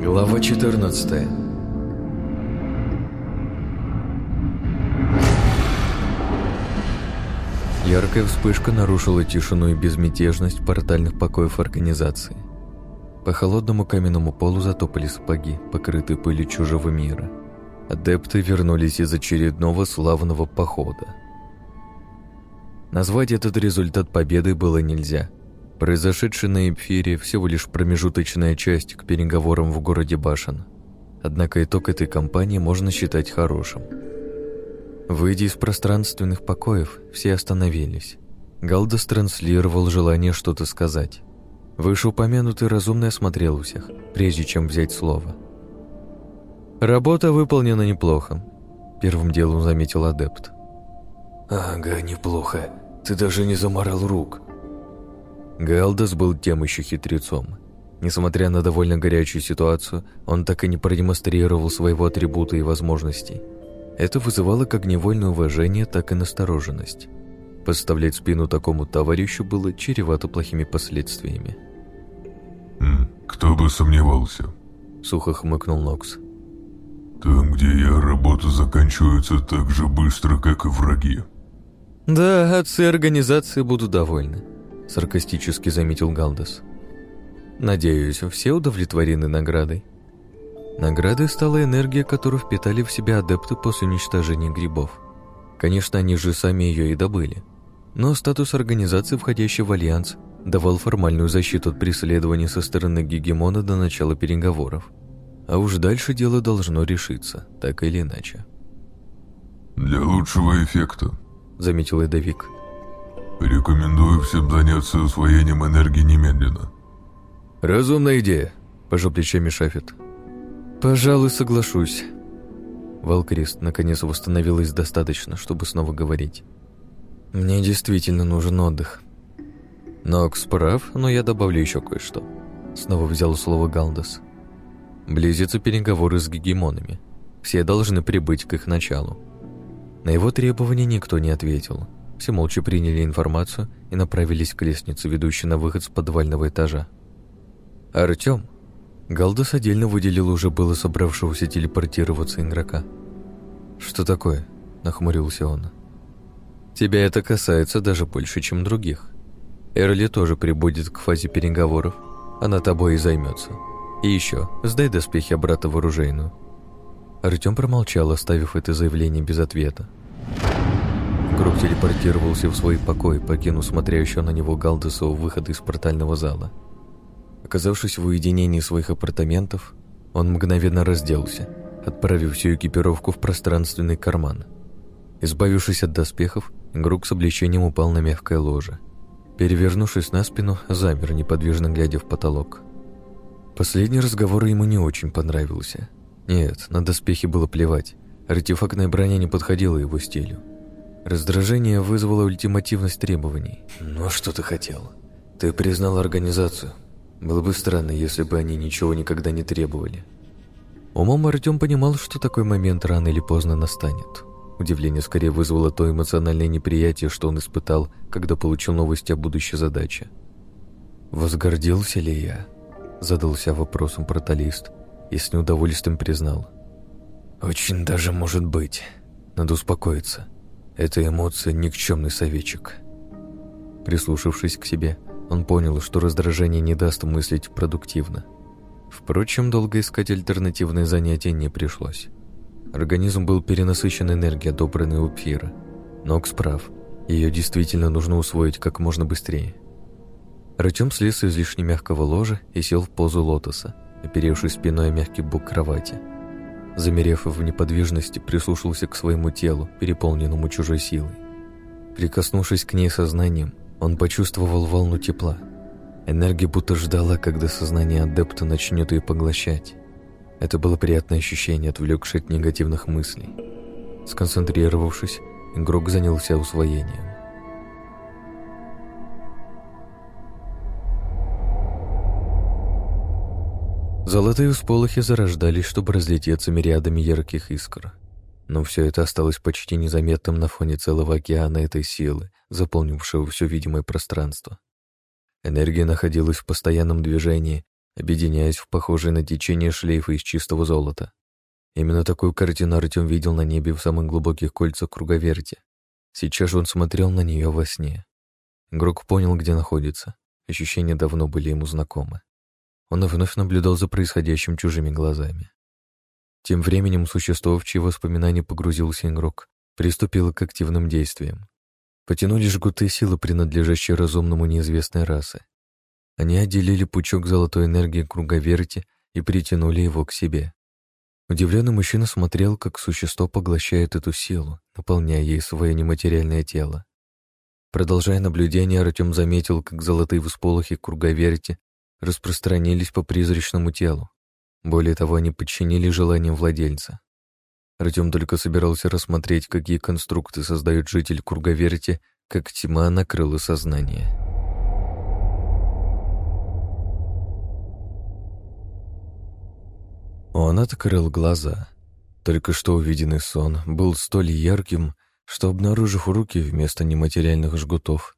Глава 14 Яркая вспышка нарушила тишину и безмятежность портальных покоев организации. По холодному каменному полу затопали сапоги, покрытые пылью чужого мира. Адепты вернулись из очередного славного похода. Назвать этот результат победой было нельзя. Произошедшее на Эпфире всего лишь промежуточная часть к переговорам в городе Башен. Однако итог этой кампании можно считать хорошим. Выйдя из пространственных покоев, все остановились. Галдас транслировал желание что-то сказать. Вышеупомянутый разумный осмотрел у всех, прежде чем взять слово. «Работа выполнена неплохо», — первым делом заметил адепт. «Ага, неплохо. Ты даже не заморал рук». Галдас был тем еще хитрецом. Несмотря на довольно горячую ситуацию, он так и не продемонстрировал своего атрибута и возможностей. Это вызывало как невольное уважение, так и настороженность. Подставлять спину такому товарищу было чревато плохими последствиями. «Кто бы сомневался?» — сухо хмыкнул Нокс. «Там, где я, работа заканчивается так же быстро, как и враги». «Да, отцы организации будут довольны», — саркастически заметил Галдас. «Надеюсь, все удовлетворены наградой». Наградой стала энергия, которую впитали в себя адепты после уничтожения грибов. Конечно, они же сами ее и добыли. Но статус организации, входящей в Альянс, давал формальную защиту от преследования со стороны Гегемона до начала переговоров. А уж дальше дело должно решиться, так или иначе. «Для лучшего эффекта», — заметил Эдовик. «Рекомендую всем заняться освоением энергии немедленно». «Разумная идея», — пожал плечами Шафет. «Пожалуй, соглашусь». Валкрист наконец восстановилась достаточно, чтобы снова говорить. «Мне действительно нужен отдых». «Нокс прав, но я добавлю еще кое-что». Снова взял слово Галдас. «Близятся переговоры с гегемонами. Все должны прибыть к их началу». На его требования никто не ответил. Все молча приняли информацию и направились к лестнице, ведущей на выход с подвального этажа. «Артем!» Галдас отдельно выделил уже было собравшегося телепортироваться игрока. «Что такое?» – нахмурился он. «Тебя это касается даже больше, чем других. Эрли тоже прибудет к фазе переговоров. Она тобой и займется. И еще, сдай доспехи обратно в оружейную». Артем промолчал, оставив это заявление без ответа. Игрок телепортировался в свой покой, покинув смотрящего на него Галдеса у выхода из портального зала – Оказавшись в уединении своих апартаментов, он мгновенно разделся, отправив всю экипировку в пространственный карман. Избавившись от доспехов, игрок с облегчением упал на мягкое ложе. Перевернувшись на спину, замер, неподвижно глядя в потолок. Последний разговор ему не очень понравился. Нет, на доспехи было плевать. Артефактная броня не подходила его стилю. Раздражение вызвало ультимативность требований. «Ну а что ты хотел? Ты признал организацию, было бы странно, если бы они ничего никогда не требовали. Умом Артем понимал, что такой момент рано или поздно настанет. Удивление скорее вызвало то эмоциональное неприятие, что он испытал, когда получил новости о будущей задаче. «Возгордился ли я?» — задался вопросом проталист и с неудовольствием признал. «Очень даже может быть. Надо успокоиться. Эта эмоция — никчемный советчик». Прислушавшись к себе, он понял, что раздражение не даст мыслить продуктивно. Впрочем, долго искать альтернативные занятия не пришлось. Организм был перенасыщен энергией, одобренной у Пфира. Нокс прав. Ее действительно нужно усвоить как можно быстрее. Артем слез из излишне мягкого ложа и сел в позу лотоса, оперевшись спиной о мягкий бок кровати. Замерев в неподвижности, прислушался к своему телу, переполненному чужой силой. Прикоснувшись к ней сознанием, он почувствовал волну тепла. Энергия будто ждала, когда сознание адепта начнет ее поглощать. Это было приятное ощущение, отвлекшее от негативных мыслей. Сконцентрировавшись, игрок занялся усвоением. Золотые всполохи зарождались, чтобы разлететься мириадами ярких искр. Но все это осталось почти незаметным на фоне целого океана этой силы, заполнившего все видимое пространство. Энергия находилась в постоянном движении, объединяясь в похожие на течение шлейфа из чистого золота. Именно такую картину Артем видел на небе в самых глубоких кольцах круговерти. Сейчас же он смотрел на нее во сне. Игрок понял, где находится. Ощущения давно были ему знакомы. Он вновь наблюдал за происходящим чужими глазами. Тем временем существо, в чьи воспоминания погрузился игрок, приступило к активным действиям. Потянули жгуты силы, принадлежащие разумному неизвестной расы. Они отделили пучок золотой энергии круговерти и притянули его к себе. Удивленный мужчина смотрел, как существо поглощает эту силу, наполняя ей свое нематериальное тело. Продолжая наблюдение, Артем заметил, как золотые всполохи круговерти распространились по призрачному телу. Более того, они подчинили желаниям владельца. Артем только собирался рассмотреть, какие конструкты создают житель круговерти, как тьма накрыла сознание. Он открыл глаза. Только что увиденный сон был столь ярким, что, обнаружив руки вместо нематериальных жгутов,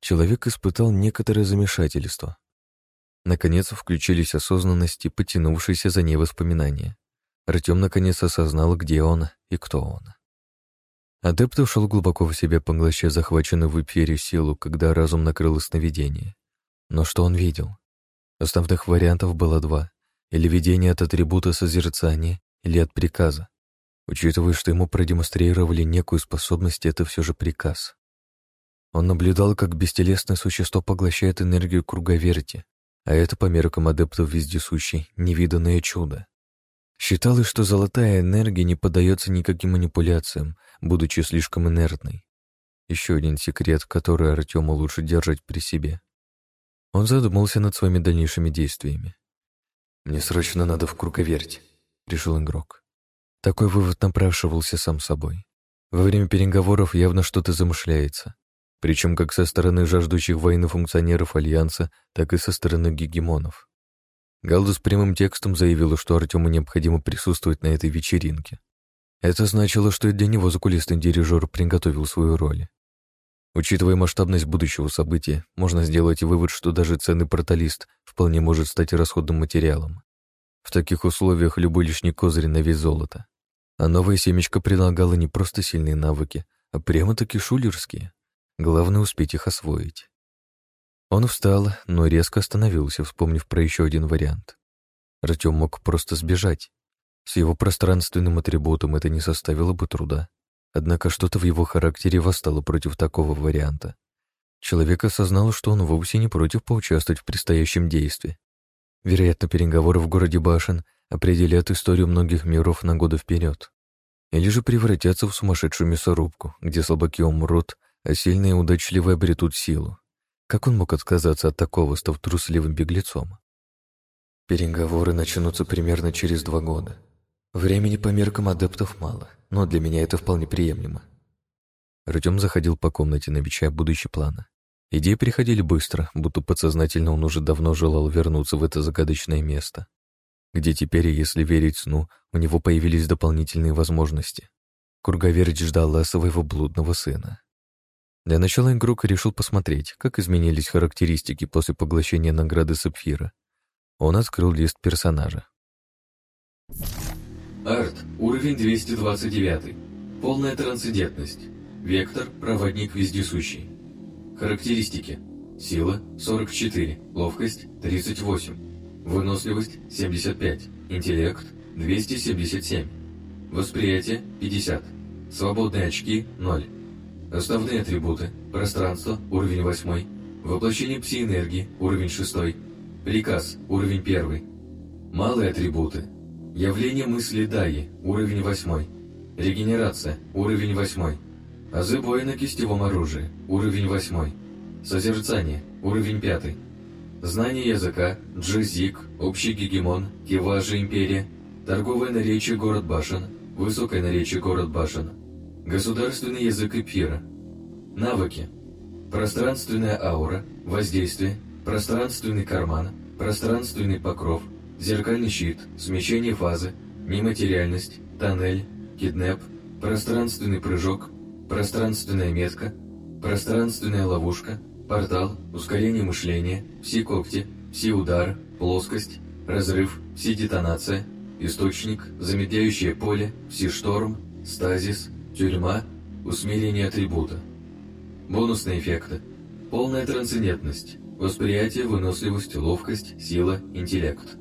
человек испытал некоторое замешательство. Наконец включились осознанности, потянувшиеся за ней воспоминания. Артем наконец осознал, где он и кто он. Адепт ушел глубоко в себя, поглощая захваченную в эфире силу, когда разум накрыл сновидение. Но что он видел? Основных вариантов было два или видение от атрибута созерцания, или от приказа. Учитывая, что ему продемонстрировали некую способность, это все же приказ. Он наблюдал, как бестелесное существо поглощает энергию круговерти, а это по меркам адептов вездесущий невиданное чудо. Считалось, что золотая энергия не поддается никаким манипуляциям, будучи слишком инертной. Еще один секрет, который Артему лучше держать при себе. Он задумался над своими дальнейшими действиями. «Мне срочно надо в круговерть», — решил игрок. Такой вывод напрашивался сам собой. Во время переговоров явно что-то замышляется. Причем как со стороны жаждущих войны функционеров Альянса, так и со стороны гегемонов. Галдус прямым текстом заявила, что Артему необходимо присутствовать на этой вечеринке. Это значило, что и для него закулисный дирижер приготовил свою роль. Учитывая масштабность будущего события, можно сделать вывод, что даже ценный порталист вполне может стать расходным материалом. В таких условиях любой лишний козырь на вес золота. А новая семечка предлагала не просто сильные навыки, а прямо-таки шулерские. Главное успеть их освоить. Он встал, но резко остановился, вспомнив про еще один вариант. Артем мог просто сбежать. С его пространственным атрибутом это не составило бы труда. Однако что-то в его характере восстало против такого варианта. Человек осознал, что он вовсе не против поучаствовать в предстоящем действии. Вероятно, переговоры в городе Башен определят историю многих миров на годы вперед. Или же превратятся в сумасшедшую мясорубку, где слабаки умрут, а сильные и удачливые обретут силу. Как он мог отказаться от такого, став трусливым беглецом? Переговоры начнутся примерно через два года. Времени по меркам адептов мало, но для меня это вполне приемлемо. Артем заходил по комнате, намечая будущий план. Идеи приходили быстро, будто подсознательно он уже давно желал вернуться в это загадочное место, где теперь, если верить сну, у него появились дополнительные возможности. Круговерть ждала своего блудного сына. Для начала игрок решил посмотреть, как изменились характеристики после поглощения награды Сапфира. Он открыл лист персонажа. Арт, уровень 229. Полная трансцендентность. Вектор, проводник вездесущий. Характеристики. Сила 44, ловкость 38, выносливость 75, интеллект 277, восприятие 50, свободные очки 0. Основные атрибуты. Пространство, уровень 8, воплощение пси-энергии, уровень 6, приказ, уровень 1. Малые атрибуты. Явление мысли Даи, уровень 8. Регенерация, уровень 8. Азы боя на кистевом оружии, уровень 8. Созерцание, уровень 5. Знание языка, джизик, общий гегемон, киважи империя, торговое наречие город Башен, высокое наречие город Башен, государственный язык Эпира. Навыки. Пространственная аура, воздействие, пространственный карман, пространственный покров – зеркальный щит, смещение фазы, нематериальность, тоннель, киднеп, пространственный прыжок, пространственная метка, пространственная ловушка, портал, ускорение мышления, все когти, пси-удар, плоскость, разрыв, пси-детонация, источник, замедляющее поле, пси-шторм, стазис, тюрьма, усмирение атрибута. Бонусные эффекты. Полная трансцендентность, восприятие, выносливость, ловкость, сила, интеллект.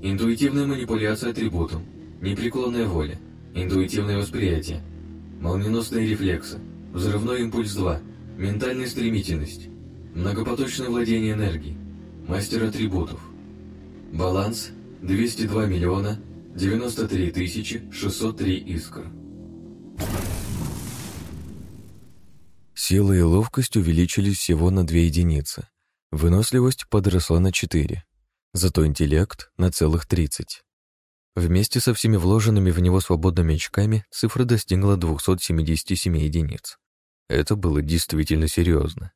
Интуитивная манипуляция атрибутом, непреклонная воля, интуитивное восприятие, молниеносные рефлексы, взрывной импульс 2, ментальная стремительность, многопоточное владение энергией, мастер атрибутов. Баланс 202 миллиона 93 тысячи 603 искр. Сила и ловкость увеличились всего на две единицы. Выносливость подросла на 4, зато интеллект на целых 30. Вместе со всеми вложенными в него свободными очками цифра достигла 277 единиц. Это было действительно серьезно.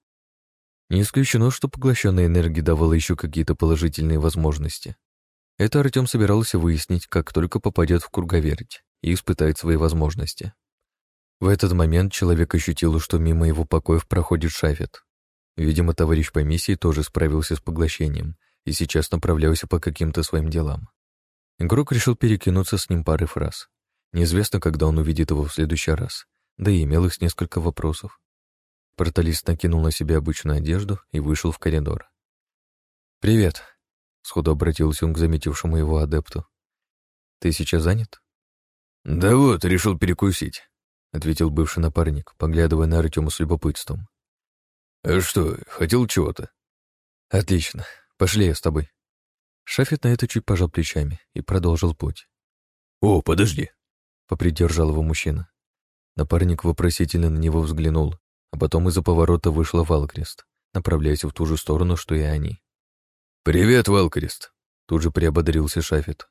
Не исключено, что поглощенная энергия давала еще какие-то положительные возможности. Это Артем собирался выяснить, как только попадет в круговерть и испытает свои возможности. В этот момент человек ощутил, что мимо его покоев проходит шафет. Видимо, товарищ по миссии тоже справился с поглощением и сейчас направлялся по каким-то своим делам. Игрок решил перекинуться с ним парой фраз. Неизвестно, когда он увидит его в следующий раз, да и имел их несколько вопросов. Порталист накинул на себя обычную одежду и вышел в коридор. «Привет», — сходу обратился он к заметившему его адепту. «Ты сейчас занят?» «Да вот, решил перекусить», — ответил бывший напарник, поглядывая на Артема с любопытством. «А что, хотел чего-то?» «Отлично. Пошли я с тобой». Шафет на это чуть пожал плечами и продолжил путь. «О, подожди!» — попридержал его мужчина. Напарник вопросительно на него взглянул, а потом из-за поворота вышла Валкрест, направляясь в ту же сторону, что и они. «Привет, Валкрест!» — тут же приободрился Шафет.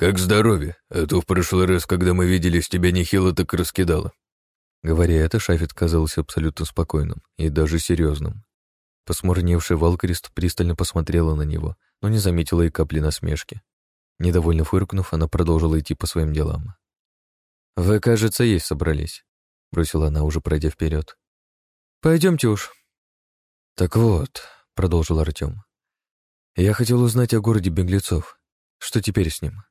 «Как здоровье? А то в прошлый раз, когда мы виделись, тебя нехило так раскидало». Говоря это, Шафет казался абсолютно спокойным и даже серьезным. Посмурневшая Валкрест пристально посмотрела на него, но не заметила и капли насмешки. Недовольно фыркнув, она продолжила идти по своим делам. «Вы, кажется, есть собрались», — бросила она, уже пройдя вперед. «Пойдемте уж». «Так вот», — продолжил Артем, — «я хотел узнать о городе беглецов. Что теперь с ним?»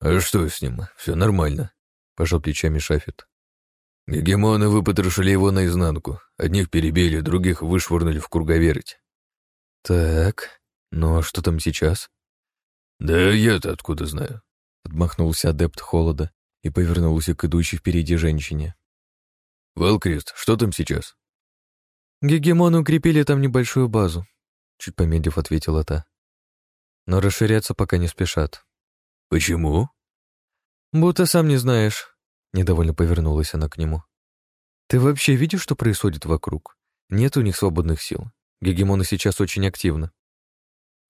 «А что с ним? Все нормально», — пожал плечами Шафет. «Гегемоны выпотрошили его наизнанку. Одних перебили, других вышвырнули в круговерть». «Так, ну а что там сейчас?» «Да я-то откуда знаю?» — отмахнулся адепт холода и повернулся к идущей впереди женщине. «Валкрест, что там сейчас?» «Гегемоны укрепили там небольшую базу», — чуть помедлив ответила та. «Но расширяться пока не спешат». «Почему?» «Будто сам не знаешь», — недовольно повернулась она к нему. «Ты вообще видишь, что происходит вокруг? Нет у них свободных сил. Гегемоны сейчас очень активны».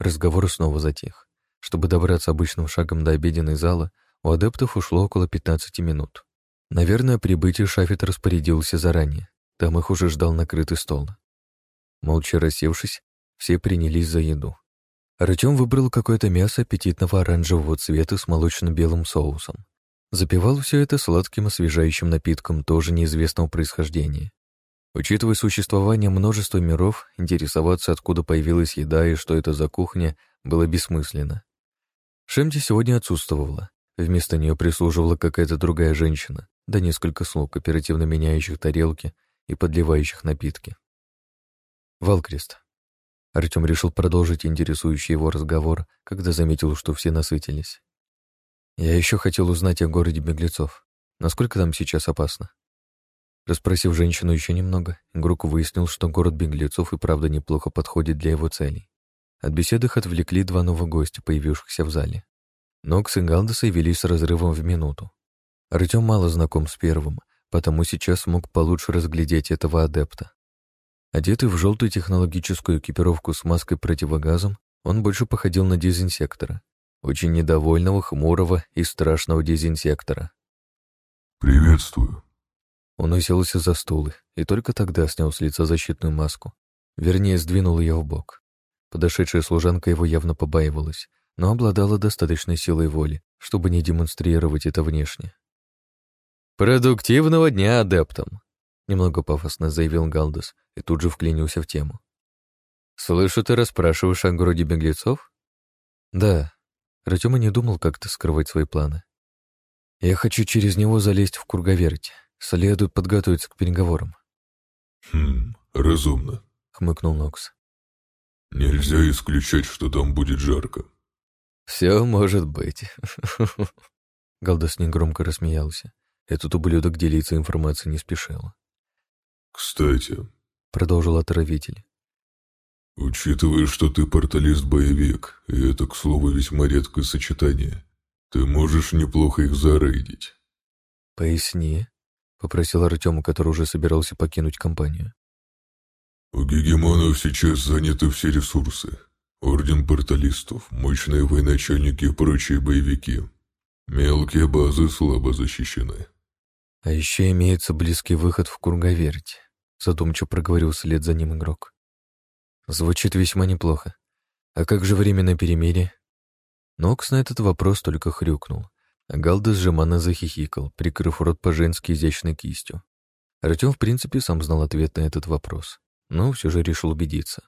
Разговор снова затих. Чтобы добраться обычным шагом до обеденной зала, у адептов ушло около 15 минут. Наверное, прибытие Шафет распорядился заранее. Там их уже ждал накрытый стол. Молча рассевшись, все принялись за еду. Артем выбрал какое-то мясо аппетитного оранжевого цвета с молочно-белым соусом. Запивал все это сладким освежающим напитком тоже неизвестного происхождения. Учитывая существование множества миров, интересоваться, откуда появилась еда и что это за кухня, было бессмысленно. Шемти сегодня отсутствовала. Вместо нее прислуживала какая-то другая женщина, да несколько слуг, оперативно меняющих тарелки и подливающих напитки. Валкрест. Артем решил продолжить интересующий его разговор, когда заметил, что все насытились. Я еще хотел узнать о городе беглецов. Насколько там сейчас опасно? Распросив женщину еще немного, Игрок выяснил, что город беглецов и правда неплохо подходит для его целей. От беседы их отвлекли два новых гостя, появившихся в зале. Нокс и Галдес явились с разрывом в минуту. Артем мало знаком с первым, потому сейчас смог получше разглядеть этого адепта. Одетый в желтую технологическую экипировку с маской противогазом, он больше походил на дезинсектора. Очень недовольного, хмурого и страшного дезинсектора. «Приветствую». Он уселся за стул и только тогда снял с лица защитную маску. Вернее, сдвинул ее в бок. Подошедшая служанка его явно побаивалась, но обладала достаточной силой воли, чтобы не демонстрировать это внешне. «Продуктивного дня адептам!» Немного пафосно заявил Галдес и тут же вклинился в тему. «Слышу, ты расспрашиваешь о городе беглецов?» «Да». Артема не думал как-то скрывать свои планы. «Я хочу через него залезть в Кургаверти. Следует подготовиться к переговорам». «Хм, разумно», — хмыкнул Нокс. «Нельзя исключать, что там будет жарко». «Все может быть». Галдас негромко рассмеялся. Этот ублюдок делиться информацией не спешил. «Кстати», — продолжил отравитель, «учитывая, что ты порталист-боевик, и это, к слову, весьма редкое сочетание, ты можешь неплохо их зарейдить». «Поясни», — попросил Артема, который уже собирался покинуть компанию. «У гегемонов сейчас заняты все ресурсы. Орден порталистов, мощные военачальники и прочие боевики. Мелкие базы слабо защищены. А еще имеется близкий выход в Кургаверти, задумчиво проговорил след за ним игрок. Звучит весьма неплохо. А как же временное перемирие? Нокс на этот вопрос только хрюкнул, а Галда сжиманно захихикал, прикрыв рот по-женски изящной кистью. Артем, в принципе, сам знал ответ на этот вопрос, но все же решил убедиться.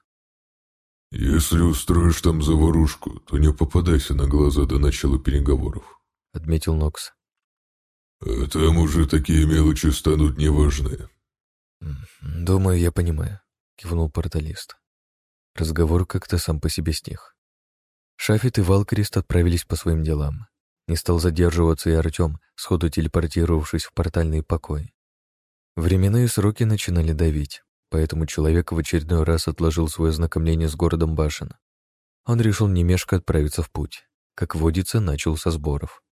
«Если устроишь там заварушку, то не попадайся на глаза до начала переговоров», — отметил Нокс. А там уже такие мелочи станут неважные. «Думаю, я понимаю», — кивнул порталист. Разговор как-то сам по себе стих. Шафит и Валкрест отправились по своим делам. Не стал задерживаться и Артем, сходу телепортировавшись в портальный покой. Временные сроки начинали давить, поэтому человек в очередной раз отложил свое знакомление с городом Башен. Он решил немешко отправиться в путь. Как водится, начал со сборов.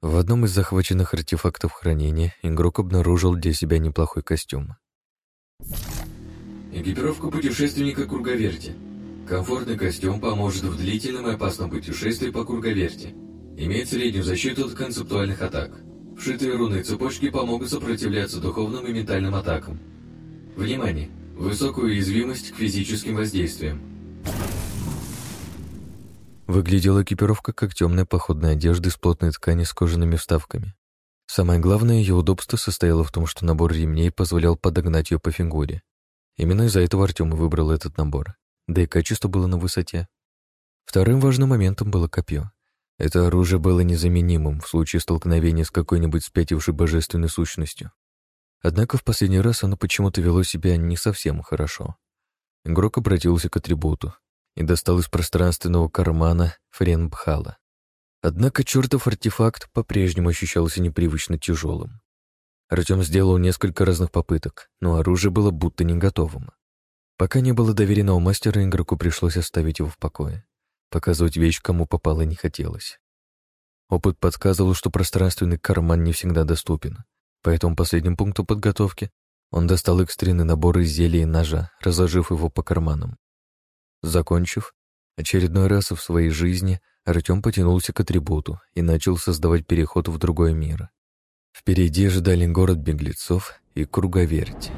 В одном из захваченных артефактов хранения игрок обнаружил для себя неплохой костюм. Экипировка путешественника Круговерти. Комфортный костюм поможет в длительном и опасном путешествии по Круговерти. Имеет среднюю защиту от концептуальных атак. Вшитые руны цепочки помогут сопротивляться духовным и ментальным атакам. Внимание! Высокая уязвимость к физическим воздействиям. Выглядела экипировка как темная походная одежда из плотной ткани с кожаными вставками. Самое главное ее удобство состояло в том, что набор ремней позволял подогнать ее по фигуре. Именно из-за этого Артем выбрал этот набор. Да и качество было на высоте. Вторым важным моментом было копье. Это оружие было незаменимым в случае столкновения с какой-нибудь спятившей божественной сущностью. Однако в последний раз оно почему-то вело себя не совсем хорошо. Игрок обратился к атрибуту, и достал из пространственного кармана Френбхала. Однако чертов артефакт по-прежнему ощущался непривычно тяжелым. Артем сделал несколько разных попыток, но оружие было будто не готовым. Пока не было доверенного мастера, игроку пришлось оставить его в покое. Показывать вещь кому попало не хотелось. Опыт подсказывал, что пространственный карман не всегда доступен, поэтому последним пунктом подготовки он достал экстренный набор из зелий и ножа, разложив его по карманам. Закончив, очередной раз в своей жизни Артем потянулся к атрибуту и начал создавать переход в другой мир. Впереди ждали город беглецов и круговерть.